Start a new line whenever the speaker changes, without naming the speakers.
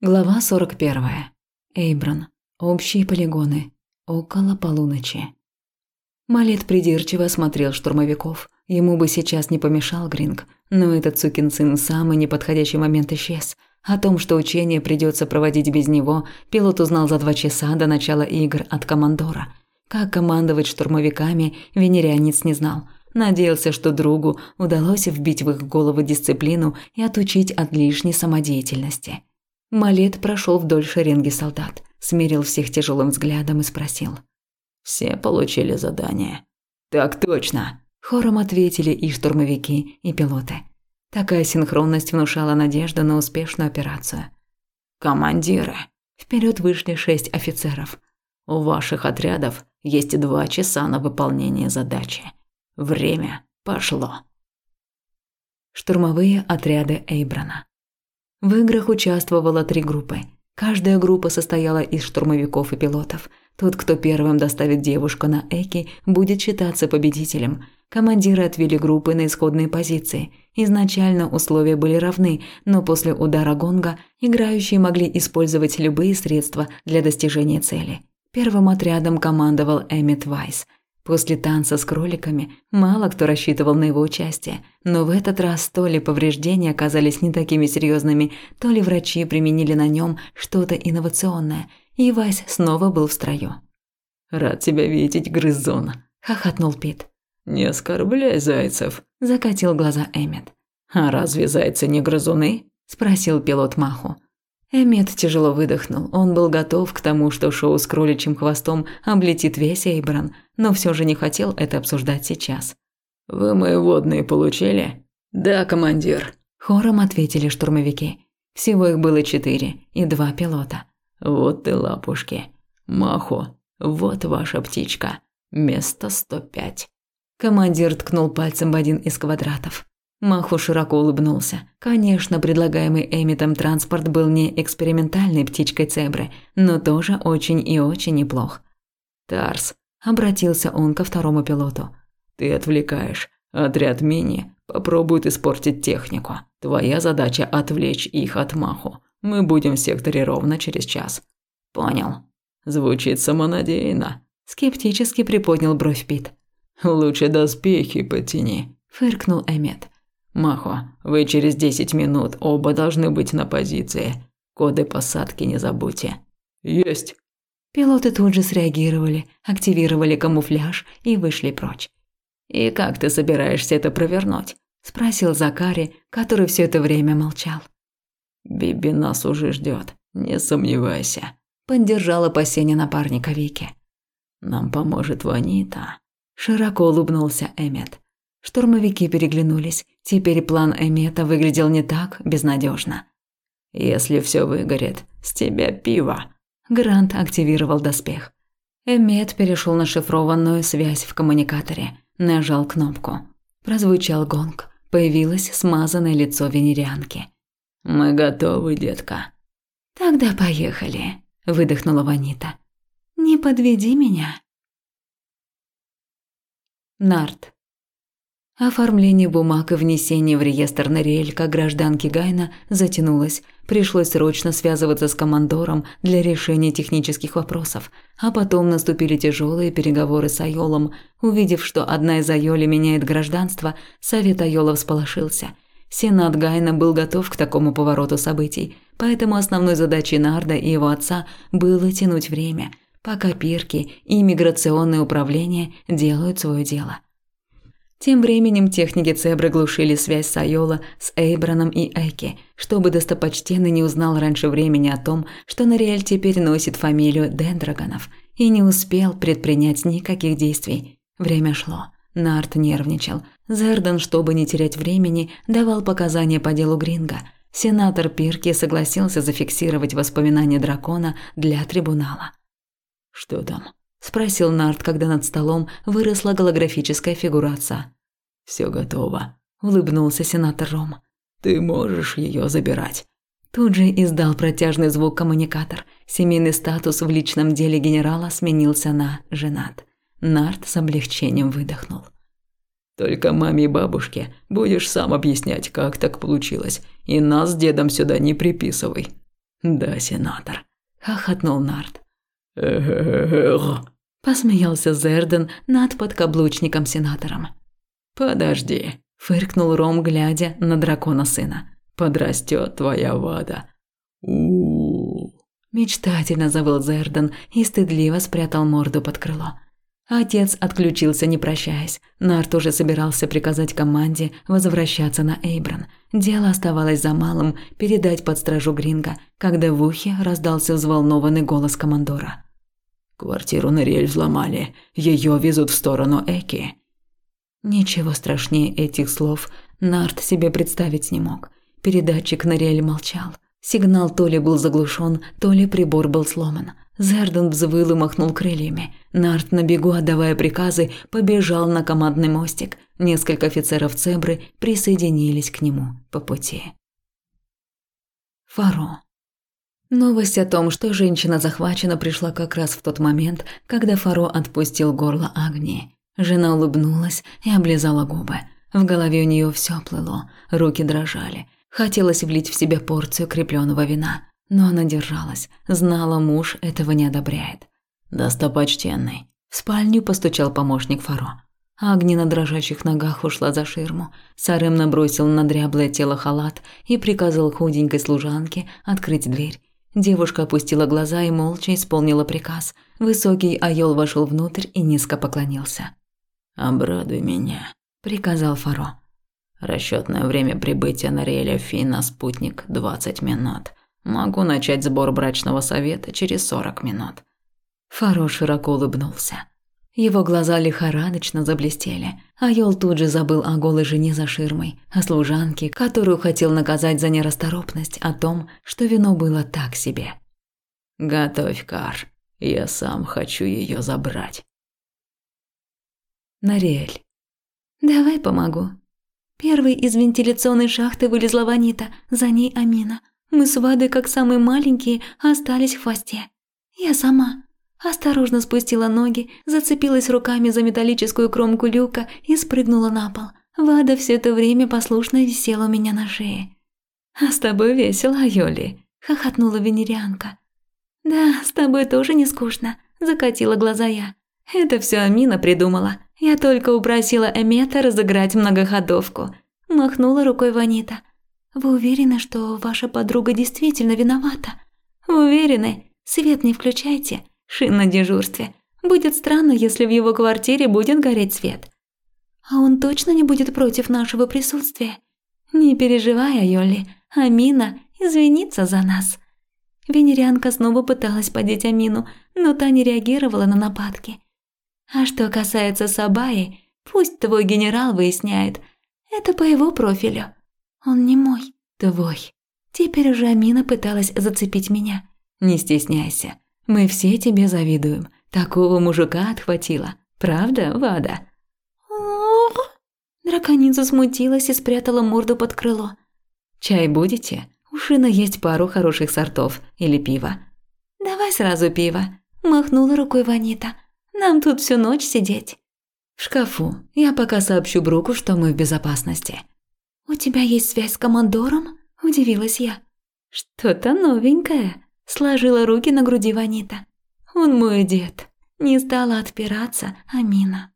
Глава 41. Эйбран. Общие полигоны. Около полуночи. Малет придирчиво осмотрел штурмовиков. Ему бы сейчас не помешал Гринг, но этот сукин сын в самый неподходящий момент исчез. О том, что учение придется проводить без него, пилот узнал за два часа до начала игр от командора. Как командовать штурмовиками, венерянец не знал. Надеялся, что другу удалось вбить в их головы дисциплину и отучить от лишней самодеятельности. Малет прошел вдоль шеренги солдат, смирил всех тяжелым взглядом и спросил.
«Все получили задание?»
«Так точно!» – хором ответили и штурмовики, и пилоты. Такая синхронность внушала надежду на успешную операцию.
«Командиры!»
Вперед вышли шесть офицеров.
«У ваших отрядов есть два часа на выполнение задачи. Время пошло!»
Штурмовые отряды Эйбрана. В играх участвовало три группы. Каждая группа состояла из штурмовиков и пилотов. Тот, кто первым доставит девушку на Эки, будет считаться победителем. Командиры отвели группы на исходные позиции. Изначально условия были равны, но после удара гонга играющие могли использовать любые средства для достижения цели. Первым отрядом командовал Эммет Вайс – После танца с кроликами мало кто рассчитывал на его участие, но в этот раз то ли повреждения оказались не такими серьезными, то ли врачи применили на нем что-то инновационное, и Вась снова был в строю.
«Рад тебя видеть, грызон», –
хохотнул Пит.
«Не оскорбляй зайцев», –
закатил глаза Эммет.
«А разве зайцы не грызуны?»
– спросил пилот Маху. Эммет тяжело выдохнул. Он был готов к тому, что шоу с кроличьим хвостом облетит весь Эйбран, но все же не хотел это обсуждать сейчас.
«Вы мои водные получили?»
«Да, командир», – хором ответили штурмовики. Всего их было четыре и два пилота.
«Вот ты лапушки. Махо, вот ваша птичка. Место 105».
Командир ткнул пальцем в один из квадратов. Маху широко улыбнулся. Конечно, предлагаемый Эмитом транспорт был не экспериментальной птичкой цебры, но тоже очень и очень неплох.
«Тарс», –
обратился он ко второму пилоту.
«Ты отвлекаешь. Отряд мини попробует испортить технику. Твоя задача – отвлечь их от Маху. Мы будем в секторе ровно через час».
«Понял».
Звучит самонадеянно.
Скептически приподнял бровь Пит.
«Лучше доспехи потяни», –
фыркнул Эмет.
Махо, вы через 10 минут оба должны быть на позиции. Коды посадки не забудьте.
Есть. Пилоты тут же среагировали, активировали камуфляж и вышли прочь.
И как ты собираешься это провернуть?
спросил Закари, который все это время молчал.
Биби нас уже ждет, не сомневайся,
поддержал опасение напарника Вики.
Нам поможет Ванита.
Широко улыбнулся Эмет. Штурмовики переглянулись. Теперь план Эмета выглядел не так безнадежно.
«Если все выгорит, с тебя пиво».
Грант активировал доспех. Эмет перешел на шифрованную связь в коммуникаторе. Нажал кнопку. Прозвучал гонг. Появилось смазанное лицо венерианки.
«Мы готовы, детка».
«Тогда поехали», – выдохнула Ванита. «Не подведи меня». Нарт. Оформление бумаг и внесение в реестр Нориэль гражданки Гайна затянулось. Пришлось срочно связываться с командором для решения технических вопросов. А потом наступили тяжелые переговоры с Айолом. Увидев, что одна из Айоли меняет гражданство, Совет Айола всполошился. Сенат Гайна был готов к такому повороту событий, поэтому основной задачей Нарда и его отца было тянуть время, пока пирки и миграционное управление делают свое дело. Тем временем техники Цебры глушили связь Сайола с Эйбраном и Эки, чтобы достопочтенный не узнал раньше времени о том, что Нориэль теперь носит фамилию Дендрагонов, и не успел предпринять никаких действий. Время шло. Нарт нервничал. Зердан, чтобы не терять времени, давал показания по делу Гринга. Сенатор Пирки согласился зафиксировать воспоминания дракона для трибунала.
«Что там?»
– спросил Нарт, когда над столом выросла голографическая фигура отца.
«Все готово», –
улыбнулся сенатор Ром.
«Ты можешь ее забирать».
Тут же издал протяжный звук коммуникатор. Семейный статус в личном деле генерала сменился на «женат». Нарт с облегчением выдохнул.
«Только маме и бабушке будешь сам объяснять, как так получилось, и нас с дедом сюда не приписывай». Да, сенатор.
Хохотнул Нарт.
Эх.
Посмеялся Зерден над подкаблучником-сенатором.
Подожди.
Фыркнул Ром, глядя на дракона сына.
Подрастет твоя вада. у
Мечтательно завыл Зерден и стыдливо спрятал морду под крыло. Отец отключился, не прощаясь. Нарт уже собирался приказать команде возвращаться на Эйбран. Дело оставалось за малым – передать под стражу Гринга, когда в ухе раздался взволнованный голос командора.
«Квартиру Нориэль взломали. Ее везут в сторону Эки».
Ничего страшнее этих слов Нарт себе представить не мог. Передатчик Нориэль молчал. Сигнал то ли был заглушен, то ли прибор был сломан – Зерден взвыл и махнул крыльями. Нарт на бегу, отдавая приказы, побежал на командный мостик. Несколько офицеров Цебры присоединились к нему по пути. Фаро. Новость о том, что женщина захвачена, пришла как раз в тот момент, когда Фаро отпустил горло Агнии. Жена улыбнулась и облизала губы. В голове у нее все плыло, руки дрожали. Хотелось влить в себя порцию крепленного вина. Но она держалась, знала, муж этого не одобряет.
«Достопочтенный».
В спальню постучал помощник Фаро. Агни на дрожащих ногах ушла за ширму. Сарем набросил на дряблое тело халат и приказал худенькой служанке открыть дверь. Девушка опустила глаза и молча исполнила приказ. Высокий айол вошел внутрь и низко поклонился.
«Обрадуй меня», – приказал Фаро. Расчетное время прибытия на Риэля Фина спутник – 20 минут. Могу начать сбор брачного совета через сорок минут».
Фаро широко улыбнулся. Его глаза лихорадочно заблестели, а Йол тут же забыл о голой жене за ширмой, о служанке, которую хотел наказать за нерасторопность, о том, что вино было так себе.
«Готовь кар, я сам хочу ее забрать».
Нариэль. «Давай помогу». Первый из вентиляционной шахты вылезла Ванита, за ней Амина. Мы с Вадой, как самые маленькие, остались в хвосте. Я сама. Осторожно спустила ноги, зацепилась руками за металлическую кромку люка и спрыгнула на пол. Вада все это время послушно висела у меня на шее. «А с тобой весело, Йоли», – хохотнула венерианка. «Да, с тобой тоже не скучно», – закатила глаза я. «Это все Амина придумала. Я только упросила Эмета разыграть многоходовку», – махнула рукой Ванита. Вы уверены, что ваша подруга действительно виновата? Уверены? Свет не включайте. Шин на дежурстве. Будет странно, если в его квартире будет гореть свет. А он точно не будет против нашего присутствия? Не переживай, Айоли. Амина извинится за нас. Венерианка снова пыталась подеть Амину, но та не реагировала на нападки. А что касается Сабаи, пусть твой генерал выясняет. Это по его профилю. Он не мой, твой. Теперь уже Амина пыталась зацепить меня. Не стесняйся, мы все тебе завидуем. Такого мужика отхватила. Правда, Вада? Драконица смутилась и спрятала морду под крыло. «Чай будете? У Шина есть пару хороших сортов. Или пиво?» «Давай сразу пиво», – махнула рукой Ванита. «Нам тут всю ночь сидеть». «В шкафу. Я пока сообщу Бруку, что мы в безопасности». «У тебя есть связь с командором?» – удивилась я. «Что-то новенькое», – сложила руки на груди Ванита. «Он мой дед». Не стала отпираться Амина.